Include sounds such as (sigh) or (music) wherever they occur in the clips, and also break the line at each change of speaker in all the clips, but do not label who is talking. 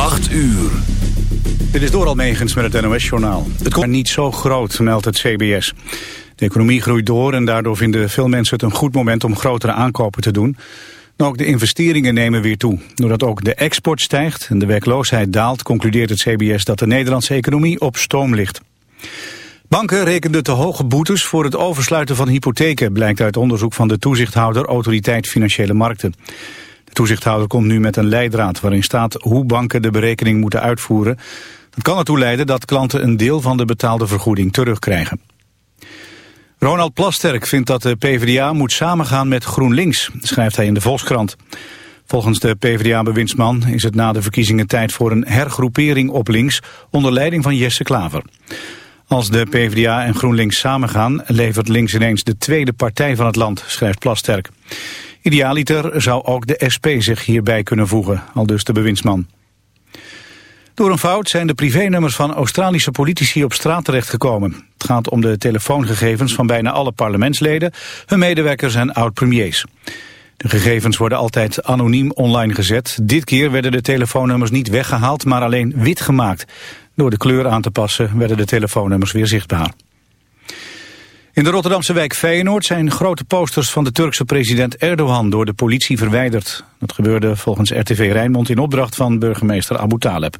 8 uur.
Dit is Doral Megens met het NOS-journaal. Het komt niet zo groot, meldt het CBS. De economie groeit door en daardoor vinden veel mensen het een goed moment om grotere aankopen te doen. ook de investeringen nemen weer toe. Doordat ook de export stijgt en de werkloosheid daalt, concludeert het CBS dat de Nederlandse economie op stoom ligt. Banken rekenden te hoge boetes voor het oversluiten van hypotheken, blijkt uit onderzoek van de toezichthouder Autoriteit Financiële Markten. De toezichthouder komt nu met een leidraad waarin staat hoe banken de berekening moeten uitvoeren. Dat kan ertoe leiden dat klanten een deel van de betaalde vergoeding terugkrijgen. Ronald Plasterk vindt dat de PvdA moet samengaan met GroenLinks, schrijft hij in de Volkskrant. Volgens de PvdA-bewindsman is het na de verkiezingen tijd voor een hergroepering op links onder leiding van Jesse Klaver. Als de PvdA en GroenLinks samengaan levert links ineens de tweede partij van het land, schrijft Plasterk. Idealiter zou ook de SP zich hierbij kunnen voegen, al dus de bewindsman. Door een fout zijn de privénummers van Australische politici op straat terechtgekomen. Het gaat om de telefoongegevens van bijna alle parlementsleden, hun medewerkers en oud-premiers. De gegevens worden altijd anoniem online gezet. Dit keer werden de telefoonnummers niet weggehaald, maar alleen wit gemaakt. Door de kleur aan te passen werden de telefoonnummers weer zichtbaar. In de Rotterdamse wijk Feyenoord zijn grote posters van de Turkse president Erdogan door de politie verwijderd. Dat gebeurde volgens RTV Rijnmond in opdracht van burgemeester Abu Taleb.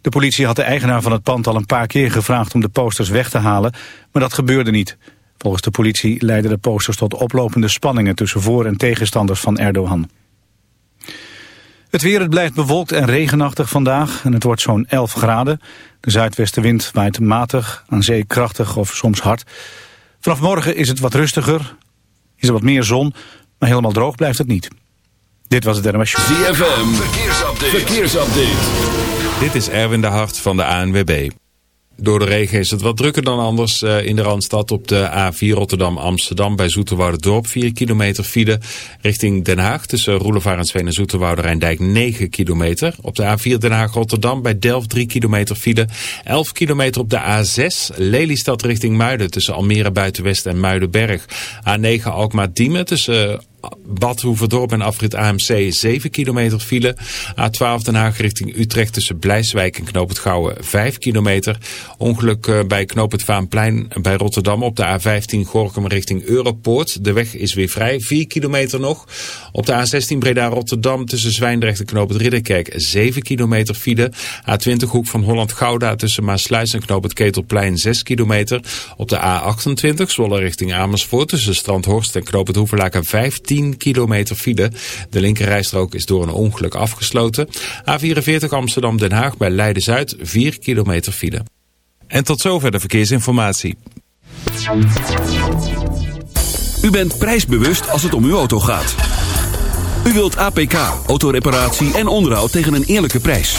De politie had de eigenaar van het pand al een paar keer gevraagd om de posters weg te halen, maar dat gebeurde niet. Volgens de politie leidden de posters tot oplopende spanningen tussen voor- en tegenstanders van Erdogan. Het weer het blijft bewolkt en regenachtig vandaag en het wordt zo'n 11 graden. De zuidwestenwind waait matig, aan zee krachtig of soms hard. Vanaf morgen is het wat rustiger, is er wat meer zon, maar helemaal droog blijft het niet. Dit was het NMS
ZFM, verkeersupdate. verkeersupdate.
Dit is Erwin de Hart van de ANWB. Door de regen is het wat drukker dan anders uh, in de Randstad op de A4 Rotterdam-Amsterdam bij Dorp 4 kilometer file richting Den Haag tussen Roelevarensveen en Zoeterwoude Rijndijk 9 kilometer. Op de A4 Den Haag-Rotterdam bij Delft 3 kilometer file. 11 kilometer op de A6 Lelystad richting Muiden tussen Almere Buitenwest en Muidenberg. A9 Alkmaar-Diemen tussen Bad Hoeverdorp en afrit AMC 7 kilometer file. A12 Den Haag richting Utrecht tussen Blijswijk en Knoop het Gouwen 5 kilometer. Ongeluk eh, bij Knoop het Vaanplein bij Rotterdam op de A15 Gorkum richting Europoort. De weg is weer vrij, 4 kilometer nog. Op de A16 Breda-Rotterdam tussen Zwijndrecht en Knoop het Ridderkerk 7 kilometer file. A20 Hoek van Holland-Gouda tussen Maasluis en Knoop het Ketelplein 6 kilometer. Op de A28 Zwolle richting Amersfoort tussen Strandhorst en Knoop het Hoevelaken 15 10 kilometer file. De linkerrijstrook is door een ongeluk afgesloten. A44 Amsterdam-Den Haag bij Leiden-Zuid 4 kilometer file. En tot zover de verkeersinformatie.
U bent prijsbewust als het om uw auto gaat. U wilt APK, autoreparatie en onderhoud tegen een eerlijke prijs.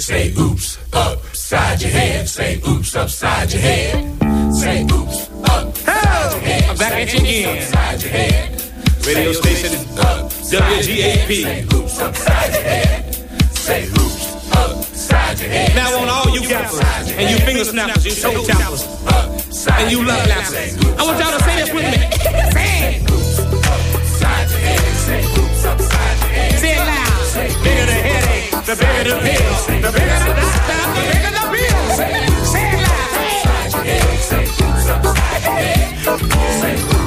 Say oops upside your head. Say oops upside your head. Say oops upside your head.
I'm back at you again.
Upside your head.
Radio station WGAP.
Say oops upside your head. Say oops upside your head.
Now on all you gappers and you finger snappers, you toe tappers, and you love lappers. I want y'all to say this with me. Say it.
Upside your head. Say oops upside your head.
Say it loud. Bigger headache, the bigger the pill. The bigger the doctor, the bigger the bill. Say it loud.
Say your head. Say
it.
Upside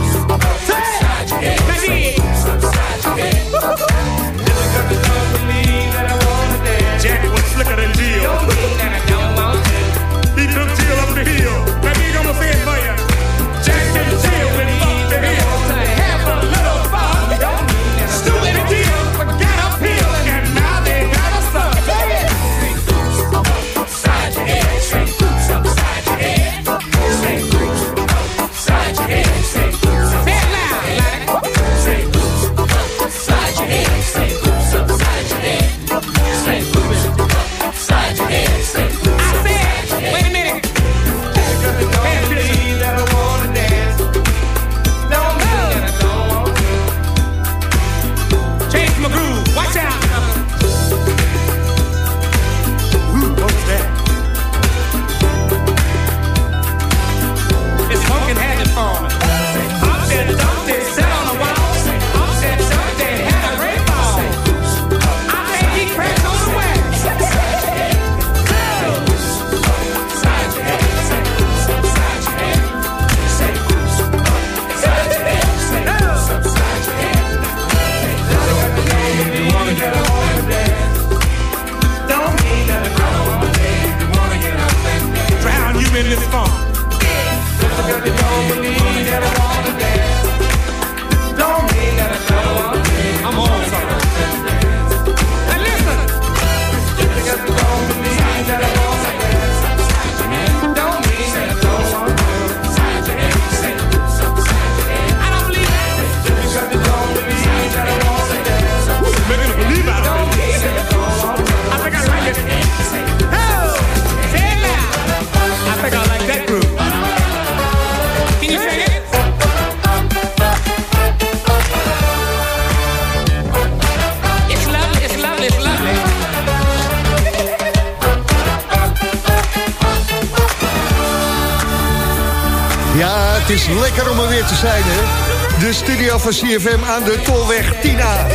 van CFM aan de Tolweg Tina.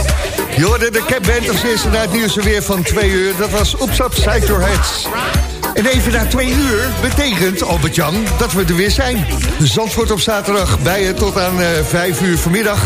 Je hoorde de Cap Band als eerste naar het nieuws weer van twee uur. Dat was Oeps Upside Your Heads. En even na twee uur betekent, Albert-Jan, dat we er weer zijn. Zandvoort op zaterdag bij je tot aan eh, vijf uur vanmiddag.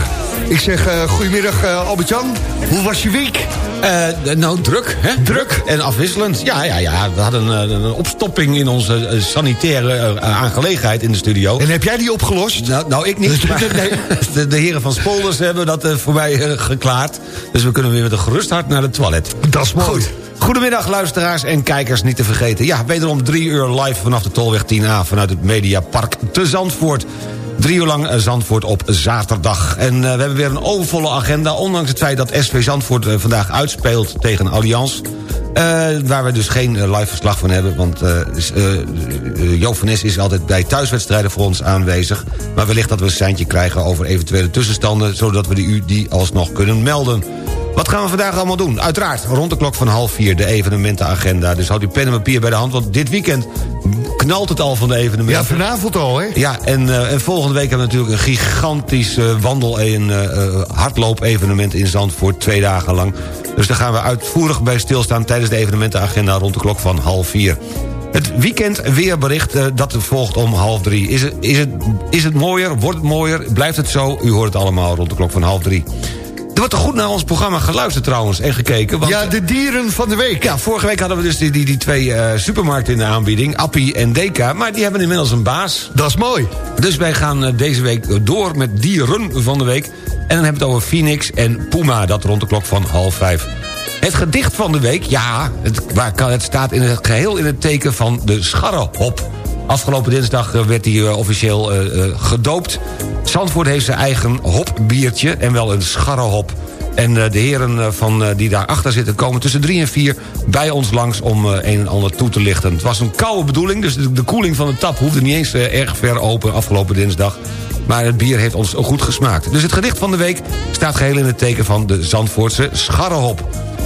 Ik zeg uh, goedemiddag uh, Albert-Jan. Hoe was je week?
Uh, nou, druk, hè? Druk en afwisselend. Ja, ja, ja. We hadden een, een opstopping in onze sanitaire aangelegenheid in de studio.
En heb jij die opgelost?
Nou, nou ik niet. (laughs) Maar (laughs) de, de, heren van Spolders hebben dat voor mij geklaard. Dus we kunnen weer met een gerust hart naar het toilet.
Dat is mooi. Goed.
Goedemiddag luisteraars en kijkers, niet te vergeten. Ja, wederom drie uur live vanaf de Tolweg 10A... vanuit het Mediapark te Zandvoort. Drie uur lang Zandvoort op zaterdag. En uh, we hebben weer een overvolle agenda... ondanks het feit dat SV Zandvoort uh, vandaag uitspeelt tegen Allianz... Uh, waar we dus geen live verslag van hebben... want Joop van is altijd bij thuiswedstrijden voor ons aanwezig... maar wellicht dat we een seintje krijgen over eventuele tussenstanden... zodat we die, u die alsnog kunnen melden. Wat gaan we vandaag allemaal doen? Uiteraard rond de klok van half vier de evenementenagenda. Dus houd uw pen en papier bij de hand, want dit weekend knalt het al van de evenementen.
Ja, vanavond al, hè?
Ja, en, uh, en volgende week hebben we natuurlijk een gigantisch uh, wandel- en uh, hardloop-evenement in Zandvoort. Twee dagen lang. Dus daar gaan we uitvoerig bij stilstaan tijdens de evenementenagenda rond de klok van half vier. Het weekend weerbericht, uh, dat volgt om half drie. Is het, is, het, is het mooier? Wordt het mooier? Blijft het zo? U hoort het allemaal rond de klok van half drie. Er wordt er goed naar ons programma geluisterd trouwens en gekeken. Want,
ja, de dieren van de week.
Ja, vorige week hadden we dus die, die, die twee uh, supermarkten in de aanbieding. Appie en Deka. Maar die hebben inmiddels een baas.
Dat is mooi.
Dus wij gaan uh, deze week door met dieren van de week. En dan hebben we het over Phoenix en Puma. Dat rond de klok van half vijf. Het gedicht van de week, ja, het, waar, het staat in het geheel in het teken van de scharrehop. Afgelopen dinsdag werd hij uh, officieel uh, uh, gedoopt. Zandvoort heeft zijn eigen hopbiertje en wel een scharrehop. En de heren van, die daarachter zitten komen tussen drie en vier bij ons langs om een en ander toe te lichten. Het was een koude bedoeling, dus de, koeling van de tap hoefde niet eens erg ver open afgelopen dinsdag. Maar het bier heeft ons goed gesmaakt. Dus het gedicht van de week staat geheel in het teken van de Zandvoortse scharrehop.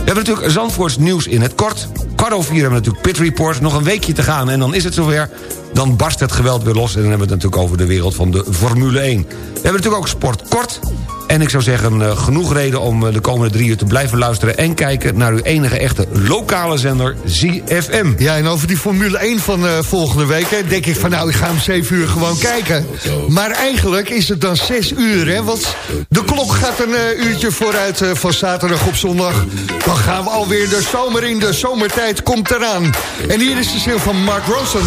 We hebben natuurlijk Zandvoorts nieuws in het kort. Kwart vier hebben we natuurlijk Pit Report. Nog een weekje te gaan en dan is het zover. Dan barst het geweld weer los. En dan hebben we het natuurlijk over de wereld van de Formule 1. We hebben natuurlijk ook sport kort. En ik zou zeggen, uh, genoeg reden om uh, de komende drie uur te blijven luisteren... en kijken naar uw enige echte lokale zender, ZFM.
Ja, en over die Formule 1 van uh, volgende week... Hè, denk ik van nou, ik ga om 7 uur gewoon kijken. Maar eigenlijk is het dan 6 uur, hè? Want de klok gaat een uurtje vooruit van zaterdag op zondag. Dan gaan we alweer de zomer in, de zomertijd komt eraan. En hier is de zin van Mark Ronson.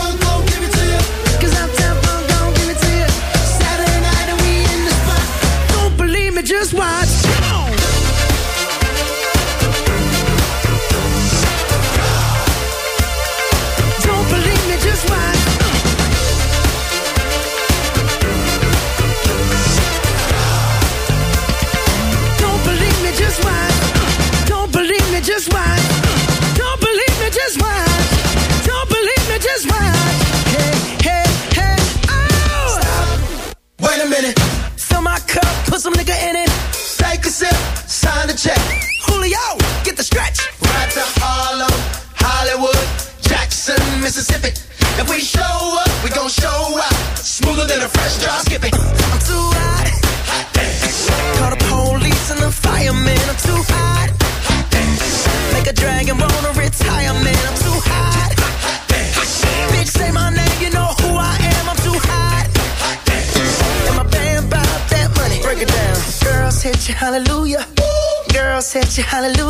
you,
hallelujah.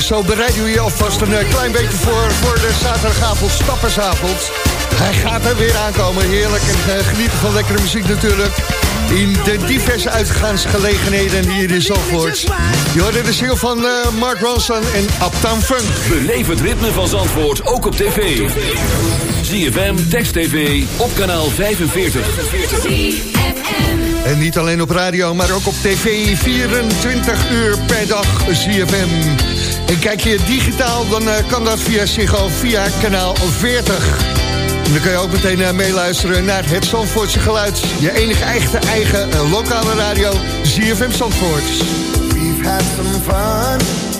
Zo bereid je je alvast een eh, klein beetje voor, voor de zaterdagavond, stappersavond. Hij gaat er weer aankomen, heerlijk. En eh, genieten van lekkere muziek natuurlijk. In de diverse uitgaansgelegenheden hier in Zandvoort. Je hoorde de single van eh, Mark Ronson en Uptown Funk.
Beleef het ritme van Zandvoort, ook op tv. ZFM, Text TV, op kanaal 45.
En niet alleen op radio, maar ook op tv. 24 uur per dag ZFM. En kijk je digitaal, dan eh, kan dat via Ziggo, via kanaal 40. En dan kun je ook meteen eh, meeluisteren naar het Zandvoortse geluid. Je enige echte eigen eh, lokale radio, ZFM Zandvoort.
We've had some fun.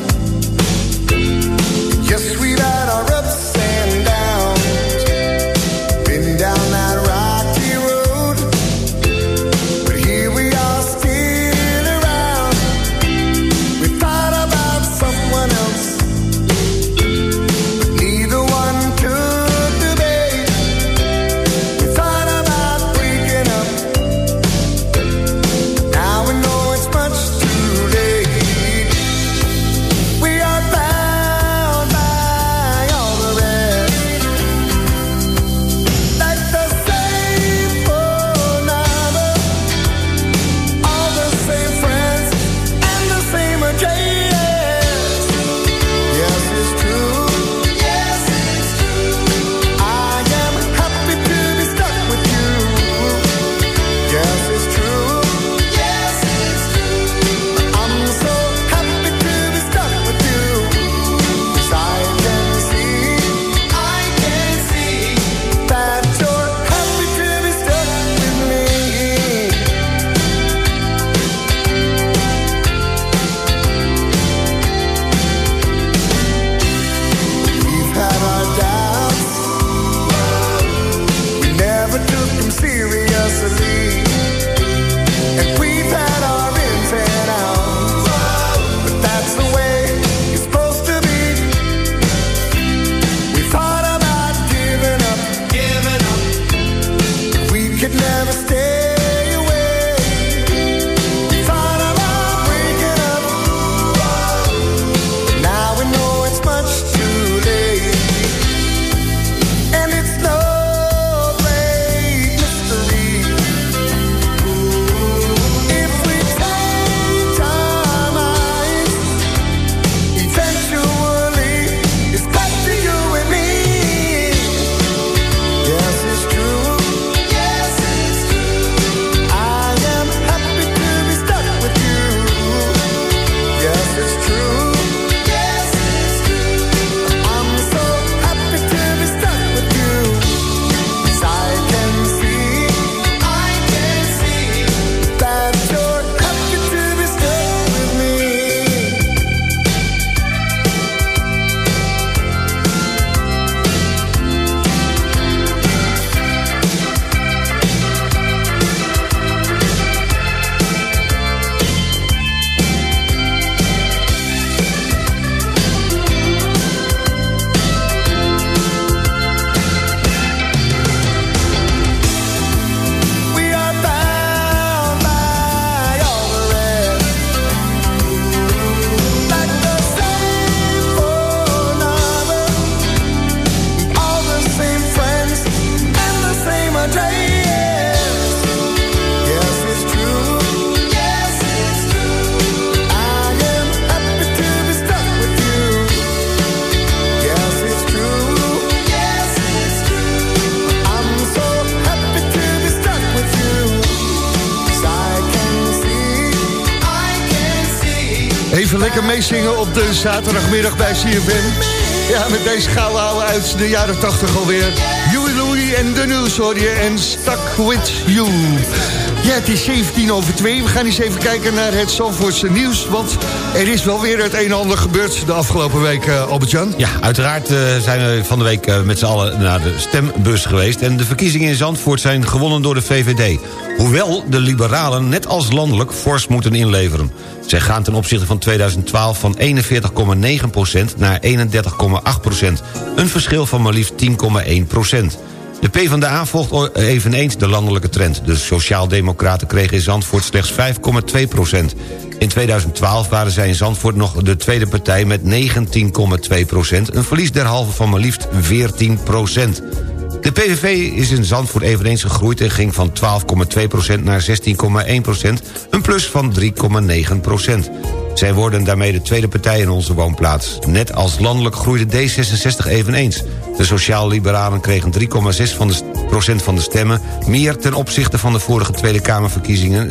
de zaterdagmiddag bij CFM. Ja, met deze gouden oude uit de jaren 80 alweer en de nieuws hoor je en Stuck With You. Ja, het is 17 over 2. We gaan eens even kijken naar het Zandvoortse nieuws. Want er is wel weer het een en ander gebeurd de afgelopen week, uh, Albert-Jan.
Ja, uiteraard uh, zijn we van de week uh, met z'n allen naar de stembus geweest. En de verkiezingen in Zandvoort zijn gewonnen door de VVD. Hoewel de liberalen net als landelijk fors moeten inleveren. Zij gaan ten opzichte van 2012 van 41,9% naar 31,8%. Een verschil van maar liefst 10,1%. De PvdA volgt eveneens de landelijke trend. De Sociaaldemocraten kregen in Zandvoort slechts 5,2% In 2012 waren zij in Zandvoort nog de tweede partij met 19,2% Een verlies derhalve van maar liefst 14% de PVV is in Zandvoort eveneens gegroeid en ging van 12,2% naar 16,1%, een plus van 3,9%. Zij worden daarmee de tweede partij in onze woonplaats. Net als landelijk groeide D66 eveneens. De sociaal-liberalen kregen 3,6% van van de stemmen... meer ten opzichte van de vorige Tweede Kamerverkiezingen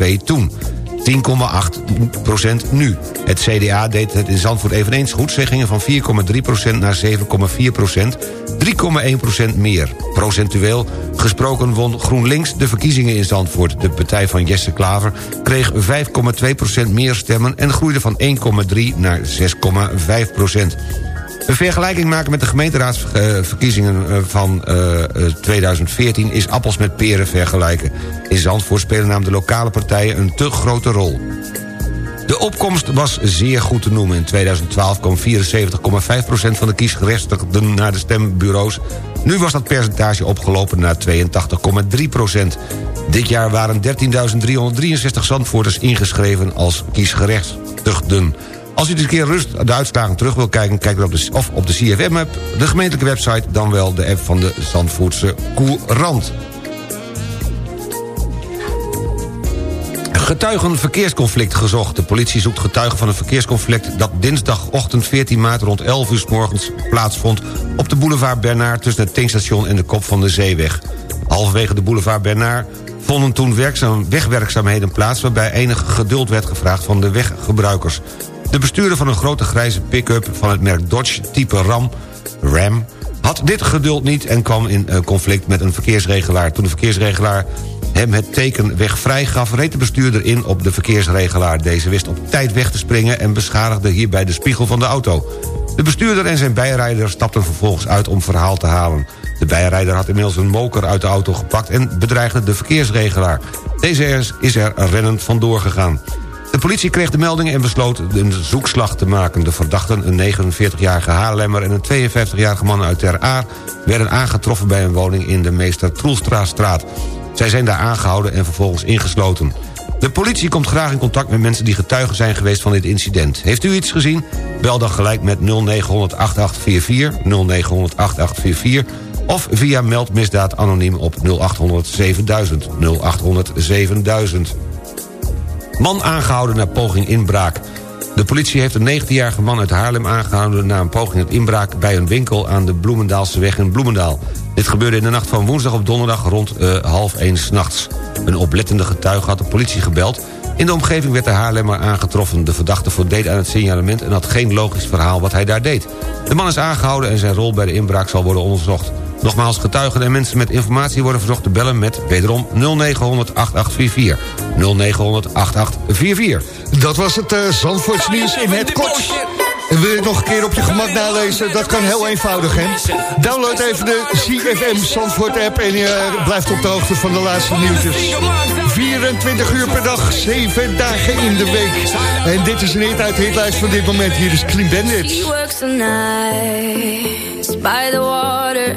7,2 toen. 10,8% nu. Het CDA deed het in Zandvoort eveneens goed. Zij gingen van 4,3% naar 7,4% 3,1% meer. Procentueel gesproken won GroenLinks de verkiezingen in Zandvoort. De partij van Jesse Klaver kreeg 5,2% meer stemmen... en groeide van 1,3 naar 6,5 een vergelijking maken met de gemeenteraadsverkiezingen eh, van 2014... Eh, is appels met peren vergelijken. In Zandvoort spelen namelijk de lokale partijen een te grote rol. De opkomst was zeer goed te noemen. In 2012 kwam 74,5% van de kiesgerechtigden naar de stembureaus. Nu was dat percentage opgelopen naar 82,3%. Dit jaar waren 13.363 Zandvoorters ingeschreven als kiesgerechtigden. Als u eens een keer rust de uitslagen terug wil kijken... kijk dan op de, of op de CFM-app, de gemeentelijke website... dan wel de app van de Zandvoortse Courant. Getuigenverkeersconflict gezocht. De politie zoekt getuigen van een verkeersconflict... dat dinsdagochtend 14 maart rond 11 uur s morgens plaatsvond... op de boulevard Bernard tussen het tankstation en de kop van de zeeweg. Halverwege de boulevard Bernard vonden toen werkzaam, wegwerkzaamheden plaats... waarbij enig geduld werd gevraagd van de weggebruikers. De bestuurder van een grote grijze pick-up van het merk Dodge type Ram... Ram had dit geduld niet en kwam in eh, conflict met een verkeersregelaar. Toen de verkeersregelaar hem het teken weg vrij gaf... reed de bestuurder in op de verkeersregelaar. Deze wist op tijd weg te springen en beschadigde hierbij de spiegel van de auto. De bestuurder en zijn bijrijder stapten vervolgens uit om verhaal te halen. De bijrijder had inmiddels een moker uit de auto gepakt... en bedreigde de verkeersregelaar. Deze is er rennend vandoor gegaan. De politie kreeg de melding en besloot een zoekslag te maken. De verdachten, een 49-jarige Haarlemmer en een 52-jarige man uit Ter Aar... werden aangetroffen bij een woning in de Meester Troelstraatstraat. Zij zijn daar aangehouden en vervolgens ingesloten. De politie komt graag in contact met mensen die getuigen zijn geweest van dit incident. Heeft u iets gezien? Bel dan gelijk met 0900 8844, 0900 8844 of via meldmisdaad anoniem op 0800 7000, 0800 7000. Man aangehouden na poging inbraak. De politie heeft een 19-jarige man uit Haarlem aangehouden... na een poging tot inbraak bij een winkel aan de Bloemendaalse weg in Bloemendaal. Dit gebeurde in de nacht van woensdag op donderdag rond uh, half 1 s'nachts. Een oplettende getuige had de politie gebeld... In de omgeving werd de Haarlemmer aangetroffen. De verdachte voldeed aan het signalement en had geen logisch verhaal wat hij daar deed. De man is aangehouden en zijn rol bij de inbraak zal worden onderzocht. Nogmaals, getuigen en mensen met informatie worden verzocht te bellen met wederom 0900 8844. 0900 8844.
Dat was het uh, Zandvoorts nieuws in het kort. En wil je het nog een keer op je gemak nalezen? Dat kan heel eenvoudig, hè? Download even de CFM Zandvoort app... en je blijft op de hoogte van de laatste nieuwtjes. 24 uur per dag, 7 dagen in de week. En dit is een hit uit de hitlijst van dit moment. Hier is Clean Bandit.
She works the night by the water.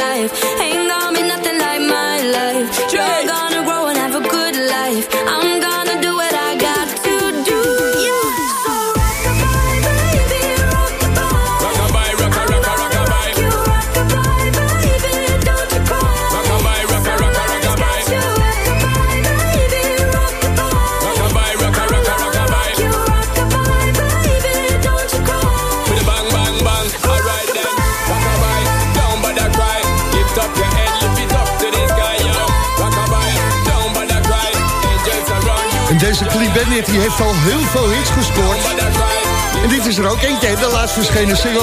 Bennett die heeft al heel veel hits gescoord. En dit is er ook eentje, de laatst verschenen single,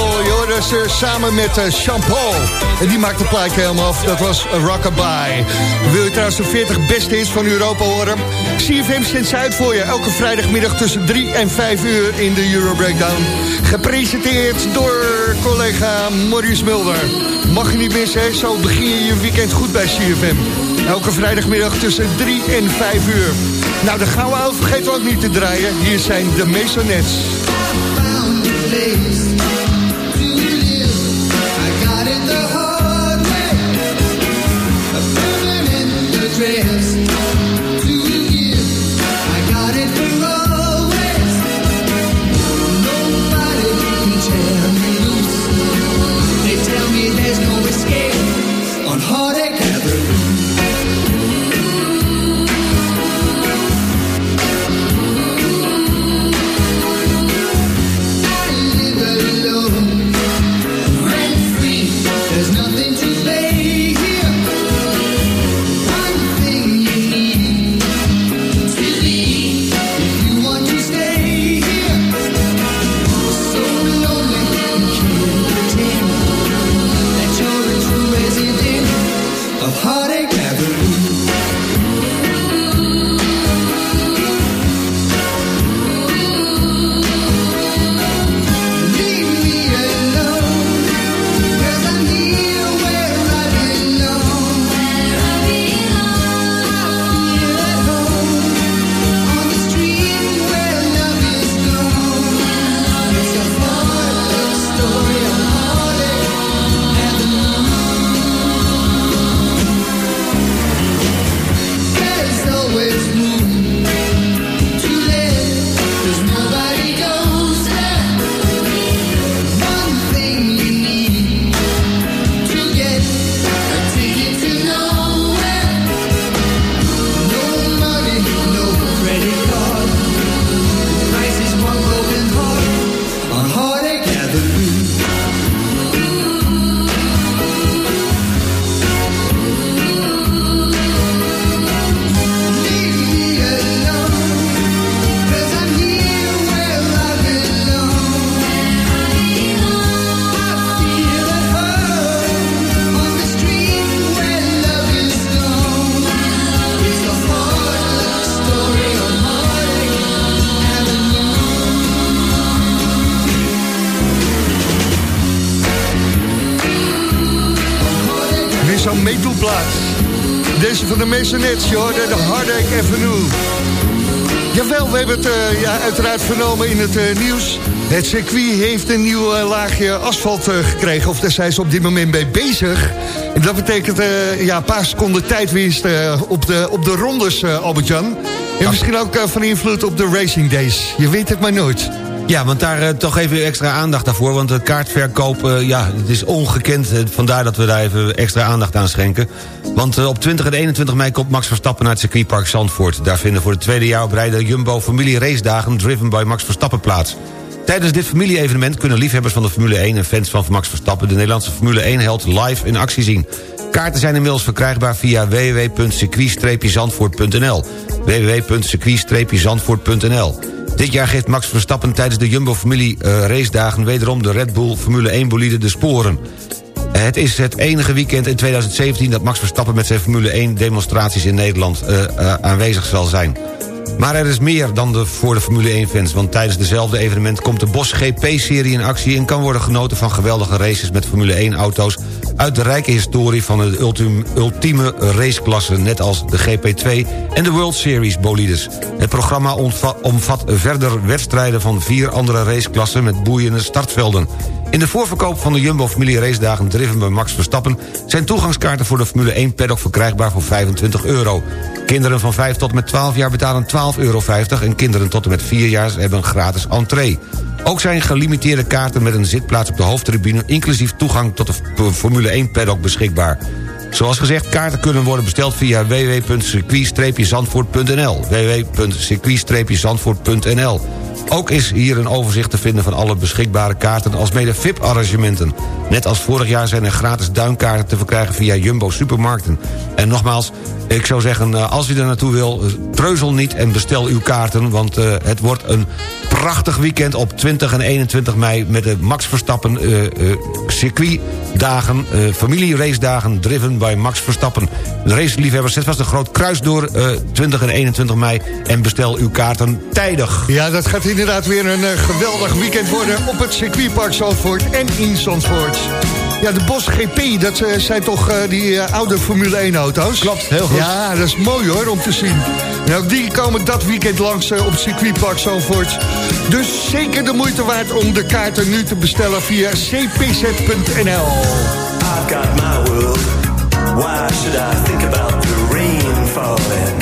eh, samen met eh Jean-Paul. En die maakt het plaatje helemaal af, dat was Rockabye. Wil je trouwens de 40 beste hits van Europa horen? CFM zendt ze uit voor je, elke vrijdagmiddag tussen 3 en 5 uur in de Euro Breakdown. Gepresenteerd door collega Maurice Mulder. Mag je niet missen, hè? zo begin je je weekend goed bij CFM. Elke vrijdagmiddag tussen 3 en 5 uur. Nou, de gouden ouwe vergeet we ook niet te draaien. Hier zijn de Masonettes. Zo'n meedoelplaats. Deze van de Masonets, je hoorde de Heartache Avenue. Jawel, we hebben het eh, ja, uiteraard vernomen in het eh, nieuws. Het circuit heeft een nieuw eh, laagje asfalt gekregen. Of daar zijn ze op dit moment mee bezig. En dat betekent ja, een paar seconden tijdwinst op, de, op de rondes, Albert-Jan. En misschien ook van invloed op de racing days. Je weet het maar nooit.
Ja, want daar eh, toch even extra aandacht daarvoor. Want de kaartverkoop, eh, ja, het is ongekend. Eh, vandaar dat we daar even extra aandacht aan schenken. Want op 20 en 21 mei komt Max Verstappen naar het circuitpark Zandvoort. Daar vinden voor het tweede jaar op rij de Jumbo Familie Race Dagen... driven by Max Verstappen plaats. Tijdens dit familie-evenement kunnen liefhebbers van de Formule 1... en fans van Max Verstappen de Nederlandse Formule 1-held live in actie zien. Kaarten zijn inmiddels verkrijgbaar via www.circuit-zandvoort.nl www.circuit-zandvoort.nl Dit jaar geeft Max Verstappen tijdens de Jumbo-familie uh, racedagen... wederom de Red Bull Formule 1-bolide de sporen. Het is het enige weekend in 2017 dat Max Verstappen met zijn Formule 1 demonstraties in Nederland uh, aanwezig zal zijn. Maar er is meer dan de, voor de Formule 1-fans... want tijdens dezelfde evenement komt de Bosch GP-serie in actie... en kan worden genoten van geweldige races met Formule 1-auto's... uit de rijke historie van de ultim, ultieme raceklasse... net als de GP2 en de World Series bolides. Het programma omvat verder wedstrijden van vier andere raceklassen... met boeiende startvelden. In de voorverkoop van de Jumbo-familie racedagen driven bij Max Verstappen... zijn toegangskaarten voor de Formule 1 paddock verkrijgbaar voor 25 euro. Kinderen van 5 tot met 12 jaar betalen 12,50 euro... en kinderen tot en met 4 jaar hebben een gratis entree. Ook zijn gelimiteerde kaarten met een zitplaats op de hoofdtribune... inclusief toegang tot de Formule 1 paddock beschikbaar. Zoals gezegd, kaarten kunnen worden besteld via www.circuit-zandvoort.nl www.circuit-zandvoort.nl ook is hier een overzicht te vinden van alle beschikbare kaarten... als mede VIP-arrangementen. Net als vorig jaar zijn er gratis duinkaarten te verkrijgen via Jumbo Supermarkten. En nogmaals, ik zou zeggen, eh, als u er naartoe wil... eh, treuzel niet en bestel uw kaarten... want uh, het wordt een prachtig weekend op 20 en 21 mei... met de Max Verstappen uh, uh, circuitdagen, uh, familieracedagen... driven bij Max Verstappen. De raceliefhebbers, zet vast een groot kruis door 20 en 21 mei... en bestel uw kaarten tijdig.
Ja, dat gaat inderdaad weer een uh, geweldig weekend worden... op het circuitpark Zandvoort en in Zandvoort. Ja, de Bosch GP, dat uh, zijn toch uh, die uh, oude Formule 1-auto's?
Klopt, heel goed.
Ja, dat is mooi hoor, om te zien. En ook die komen dat weekend langs op het circuitpark Zandvoort. Dus zeker de moeite waard om de kaarten nu te bestellen via cpz.nl.
I've got my world. Why should I think about the rain falling?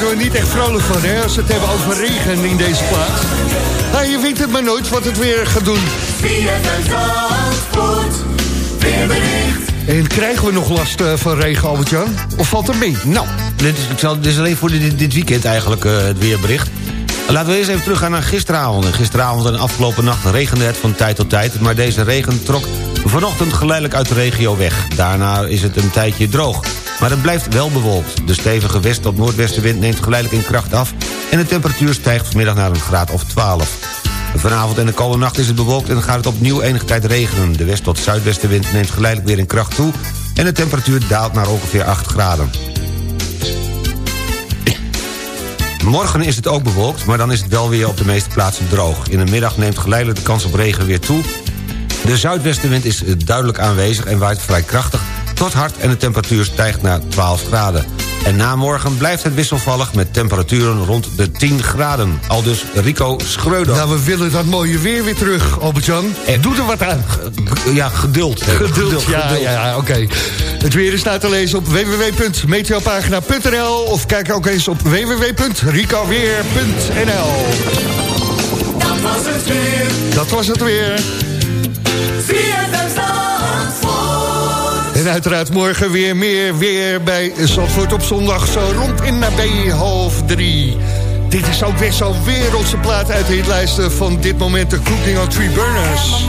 Worden we niet echt vrolijk van, hè, als we het hebben over regen in deze plaats. Nou, je weet het maar nooit wat het weer gaat doen. En krijgen we nog last eh, van regen, Albert-Jan? Of valt er mee?
Nou, dit is, alleen voor dit, weekend eigenlijk eh, het weerbericht. Laten we eerst even teruggaan naar gisteravond. Gisteravond en afgelopen nacht regende het van tijd tot tijd... maar deze regen trok vanochtend geleidelijk uit de regio weg. Daarna is het een tijdje droog. Maar het blijft wel bewolkt. De stevige west- tot noordwestenwind neemt geleidelijk in kracht af... en de temperatuur stijgt vanmiddag naar een graad of 12. Vanavond en de komende nacht is het bewolkt en gaat het opnieuw enige tijd regenen. De west- tot zuidwestenwind neemt geleidelijk weer in kracht toe... en de temperatuur daalt naar ongeveer 8 graden. Morgen is het ook bewolkt, maar dan is het wel weer op de meeste plaatsen droog. In de middag neemt geleidelijk de kans op regen weer toe. De zuidwestenwind is duidelijk aanwezig en waait vrij krachtig tot hard... en de temperatuur stijgt naar 12 graden. En na morgen blijft het wisselvallig met temperaturen rond de 10 graden. Al dus Rico Schreuder.
Nou, we willen dat mooie weer weer terug, Albert-Jan. Doe er wat aan.
Ja, geduld.
Geduld, ja, ja, oké. Het weer staat te lezen op www.meteopagina.nl of kijk ook eens op www.ricoweer.nl
Dat was het weer.
Dat was het weer. En uiteraard morgen weer meer weer bij Zandvoort op zondag... zo rond in nabij half drie. Dit is ook weer zo'n wereldse plaat uit de hitlijsten van dit moment... de Cooking on Three Burners.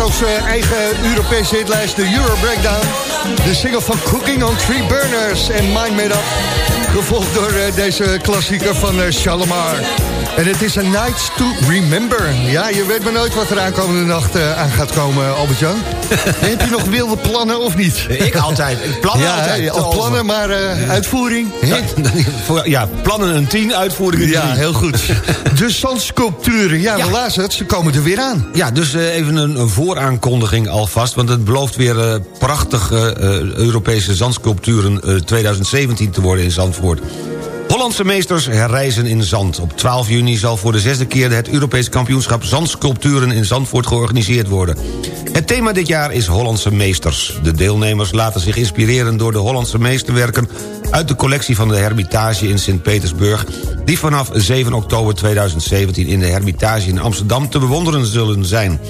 Uit onze eigen Europese hitlijst, de Euro Breakdown. De single van Cooking on Three Burners en Mind Made Up. Gevolgd door eh, deze klassieker van eh, Shalimar. En het is een night to remember. Ja, je weet maar nooit wat er aankomende nacht eh, aan gaat komen, Albert-Jan. (laughs) Heb je nog wilde plannen of niet?
Ik altijd. Plannen
ja,
altijd.
Ja, al plannen, maar uitvoering?
Ja, (laughs) ja, plannen een 10, uitvoering een
Ja,
drie.
heel goed. (laughs) De zandsculpturen, ja,
Ja.
lazen het, ze komen er weer aan.
Ja, dus even een, vooraankondiging alvast... want het belooft weer prachtige Europese zandsculpturen eh, 2017 te worden in Zandvoort. Hollandse meesters herreizen in Zand. Op 12 juni zal voor de zesde keer het Europees kampioenschap Zandsculpturen in Zandvoort georganiseerd worden. Het thema dit jaar is Hollandse meesters. De deelnemers laten zich inspireren door de Hollandse meesterwerken uit de collectie van de Hermitage in Sint-Petersburg... die vanaf 7 oktober 2017 in de Hermitage in Amsterdam te bewonderen zullen zijn.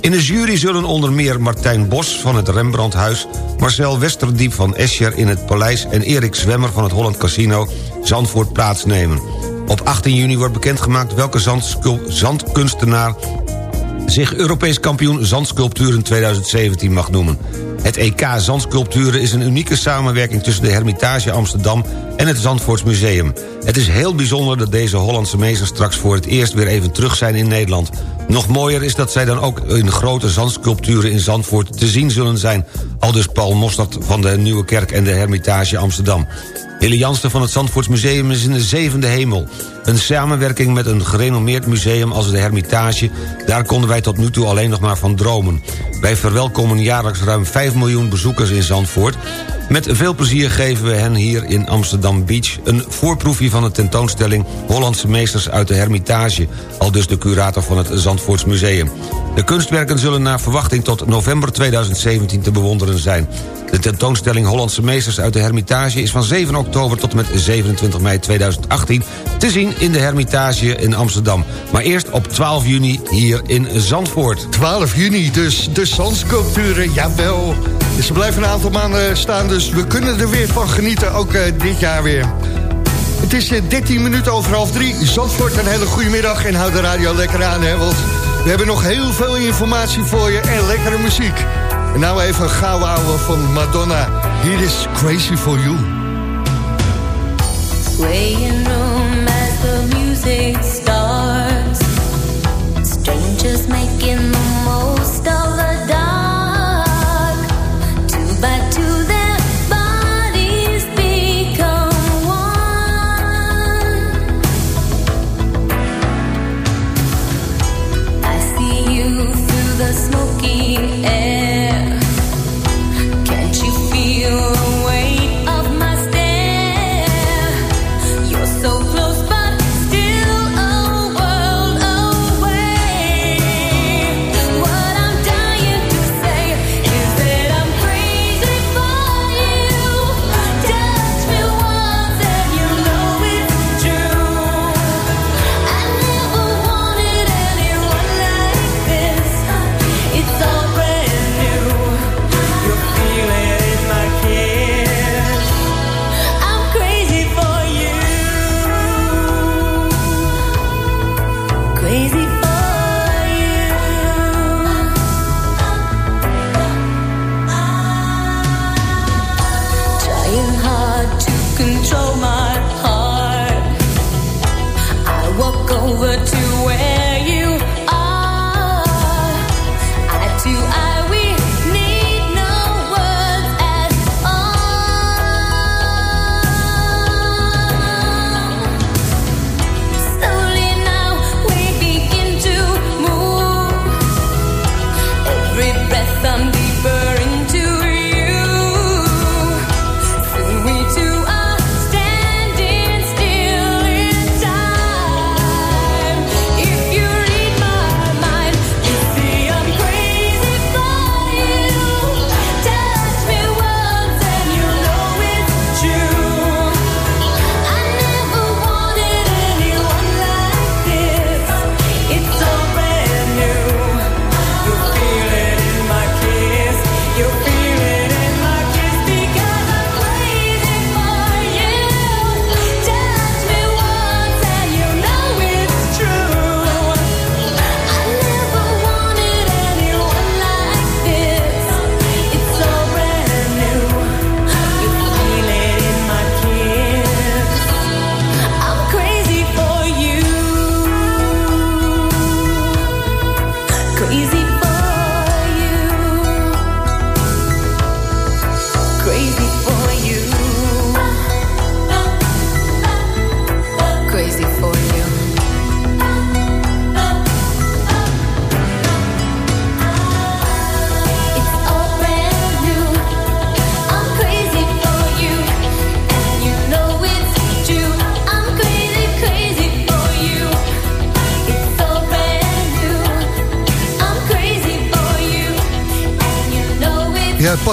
In de jury zullen onder meer Martijn Bos van het Rembrandthuis... Marcel Westerdiep van Escher in het Paleis... en Erik Zwemmer van het Holland Casino Zandvoort plaatsnemen. Op 18 juni wordt bekendgemaakt welke zandkunstenaar zich Europees kampioen Zandsculpturen 2017 mag noemen. Het EK Zandsculpturen is een unieke samenwerking... tussen de Hermitage Amsterdam en het Zandvoorts Museum. Het is heel bijzonder dat deze Hollandse meesters straks voor het eerst weer even terug zijn in Nederland. Nog mooier is dat zij dan ook in grote zandsculpturen in Zandvoort te zien zullen zijn. Aldus Paul Mostert van de Nieuwe Kerk en de Hermitage Amsterdam. Hille Jansen van het Zandvoorts Museum is in de zevende hemel. Een samenwerking met een gerenommeerd museum als de Hermitage... daar konden wij tot nu toe alleen nog maar van dromen. Wij verwelkomen jaarlijks ruim 5 miljoen bezoekers in Zandvoort. Met veel plezier geven we hen hier in Amsterdam Beach... een voorproefje van de tentoonstelling Hollandse meesters uit de Hermitage... al dus de curator van het Zandvoorts Museum. De kunstwerken zullen naar verwachting tot november 2017 te bewonderen zijn. De tentoonstelling Hollandse meesters uit de Hermitage... is van 7 oktober tot en met 27 mei 2018 te zien in de Hermitage in Amsterdam. Maar eerst op 12 juni hier in Zandvoort.
12 juni, dus de zandsculpturen, jawel. Dus ze blijven een aantal maanden staan, dus we kunnen er weer van genieten, ook eh, dit jaar weer. Het is eh, 13 minuten over half drie. Zandvoort, een hele goede middag en houd de radio lekker aan, hè, want we hebben nog heel veel informatie voor je en lekkere muziek. En nou even een gouden van Madonna. Hier is Crazy For You.
Swaying room as music starts. Strangers making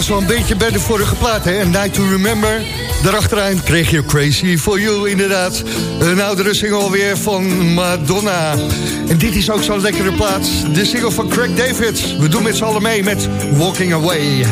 past wel een beetje bij de vorige plaat, hè? A Night to Remember. Daarachteraan kreeg je Crazy For You, inderdaad. Een oudere single alweer van Madonna. En dit is ook zo'n lekkere plaat. De single van Craig David. We doen met z'n allen mee met Walking Away.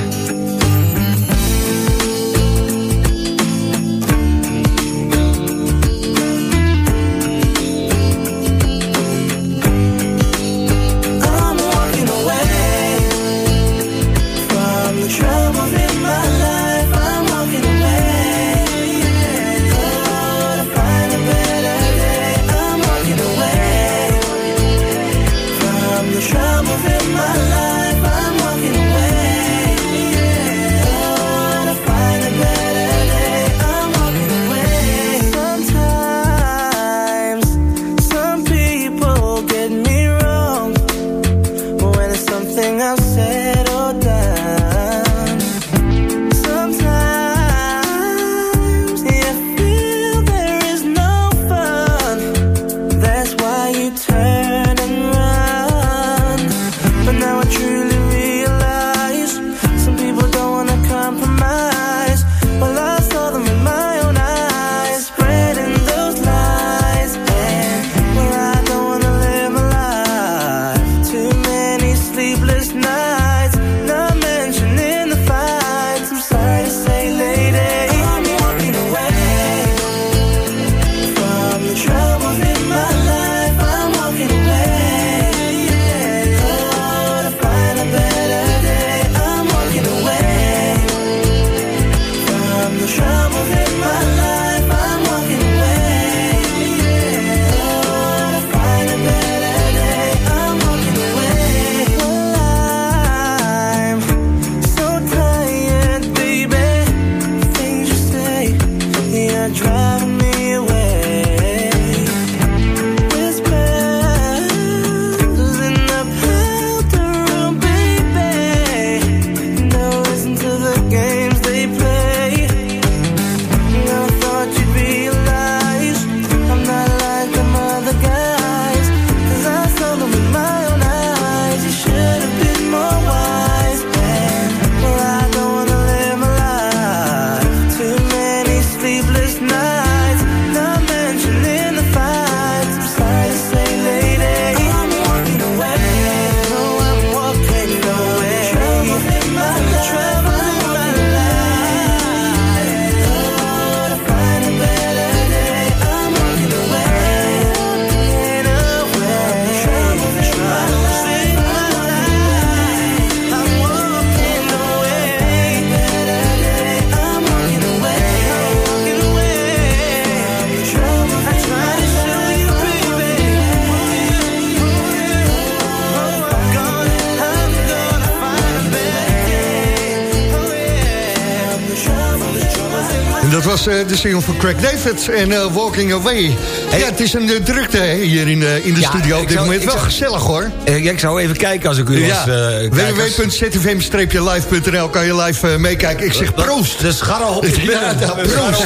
Was eh, de single van Craig David en eh, Walking Away. Ja, het is een eh, drukte hè, hier in, eh, in de
Ja,
studio op dit
zou-
moment. Wel
zou-
gezellig hoor.
Eh, ik zou even kijken als ik u
Ja,
was. eh,
www.zfm-live.nl kan je live meekijken. Ik zeg proost.
De scharrehop is binnen.
Ja,
jongens.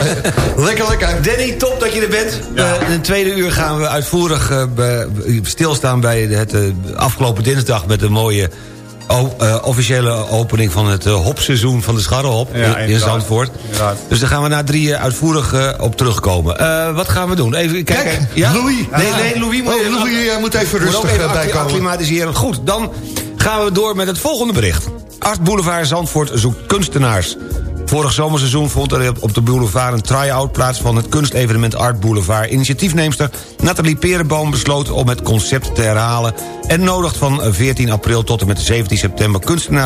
(laughs)
Lekker, lekker.
Danny, top dat je er bent. In het tweede uur gaan we uitvoerig eh, stilstaan bij het eh, afgelopen dinsdag... met de mooie o- eh, officiële opening van het eh, hopseizoen van de scharrehop
Ja,
in-. Zandvoort.
Inderdaad.
Dus daar gaan we na drie eh, uitvoerig op terugkomen. Eh, wat gaan we doen? Even kijken.
Kijk,
ja?
Louis.
Nee, nee, Louis moet,
Oh, Louis, moet even
moet
rustig,
ook even accli-
bijkomen.
acclimatiseren. Goed, dan gaan we door met het volgende bericht. Art Boulevard Zandvoort zoekt kunstenaars. Vorig zomerseizoen vond er op de boulevard een try-out plaats... van het kunstevenement Art Boulevard. Initiatiefneemster Nathalie Perenboom besloot om het concept te herhalen... en nodigt van 14 april tot en met 17 september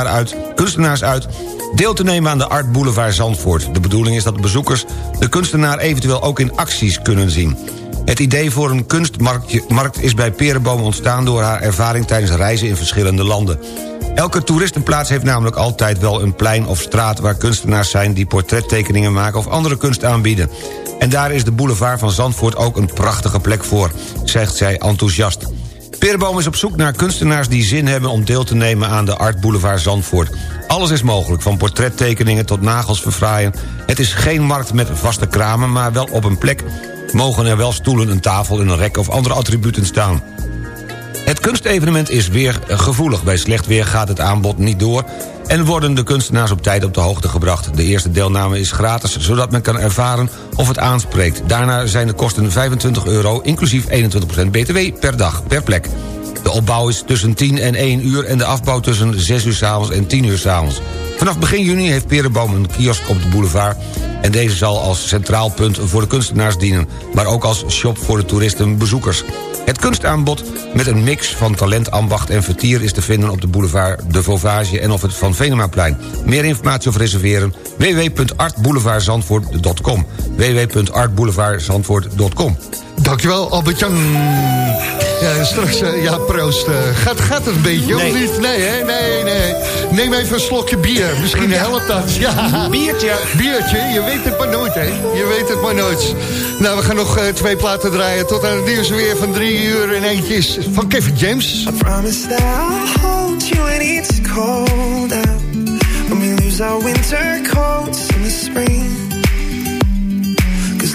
uit, kunstenaars uit... deel te nemen aan de Art Boulevard Zandvoort. De bedoeling is dat de bezoekers de kunstenaar eventueel ook in acties kunnen zien. Het idee voor een kunstmarkt markt is bij Perenboom ontstaan... door haar ervaring tijdens reizen in verschillende landen. Elke toeristenplaats heeft namelijk altijd wel een plein of straat... waar kunstenaars zijn die portrettekeningen maken of andere kunst aanbieden. En daar is de boulevard van Zandvoort ook een prachtige plek voor, zegt zij enthousiast. Perenboom is op zoek naar kunstenaars die zin hebben om deel te nemen aan de Art Boulevard Zandvoort. Alles is mogelijk, van portrettekeningen tot nagels verfraaien. Het is geen markt met vaste kramen, maar wel op een plek mogen er wel stoelen, een tafel en een rek of andere attributen staan. Het kunstevenement is weer gevoelig. Bij slecht weer gaat het aanbod niet door... en worden de kunstenaars op tijd op de hoogte gebracht. De eerste deelname is gratis, zodat men kan ervaren of het aanspreekt. Daarna zijn de kosten 25 euro, inclusief 21% btw per dag, per plek. De opbouw is tussen 10 en 1 uur... en de afbouw tussen 6 uur s'avonds en 10 uur s'avonds. Vanaf begin juni heeft Perenboom een kiosk op de boulevard... en deze zal als centraal punt voor de kunstenaars dienen... maar ook als shop voor de toeristen en bezoekers. Het kunstaanbod met een mix van talent, ambacht en vertier... is te vinden op de boulevard De Vauvage en of het Van Venemaplein. Meer informatie of reserveren www.artboulevardzandvoort.com www.artboulevardzandvoort.com
Dankjewel, Albert-Jan. Ja, straks, eh, ja, proost. eh, gaat, gaat het een beetje,
Nee.
of niet? Nee, hè? Nee, nee. Neem even een slokje bier. Misschien helpt dat. Ja.
Biertje.
Biertje, je weet het maar nooit, hè? Je weet het maar nooit. Nou, we gaan nog eh, twee platen draaien tot aan het nieuws weer van drie uur. En eentje is van Kevin James.
promise that I'll hold you when it's cold out. When we lose our winter coats in the spring.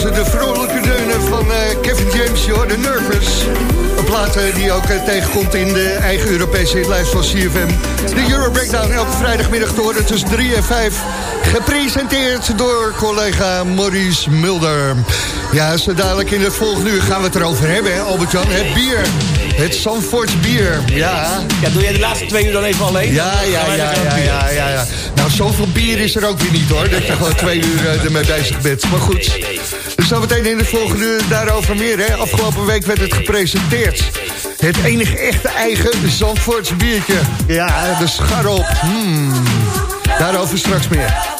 ze de vrolijke deunen van eh, Kevin James, joh, de Nervous. Een plaat eh, die ook eh, tegenkomt in de eigen Europese hitlijst van CFM. De Euro Breakdown elke vrijdagmiddag te horen tussen 3 en 5. Gepresenteerd door collega Maurice Mulder. Ja, zo dadelijk in het volgende uur gaan we het erover hebben, Albert-Jan. Het bier. Het Zandvoorts bier. Ja.
Ja, doe jij de laatste twee uur dan even alleen?
Ja, ja, ja, ja, ja, ja. Nou, zoveel bier is er ook weer niet, hoor. Dat je gewoon twee uur eh, ermee bezig bent. Maar goed. Dus zo meteen in het volgende uur daarover meer, hè. Afgelopen week werd het gepresenteerd. Het enige echte eigen Zandvoorts biertje. Ja, de scharop. Hmm. Daarover straks meer.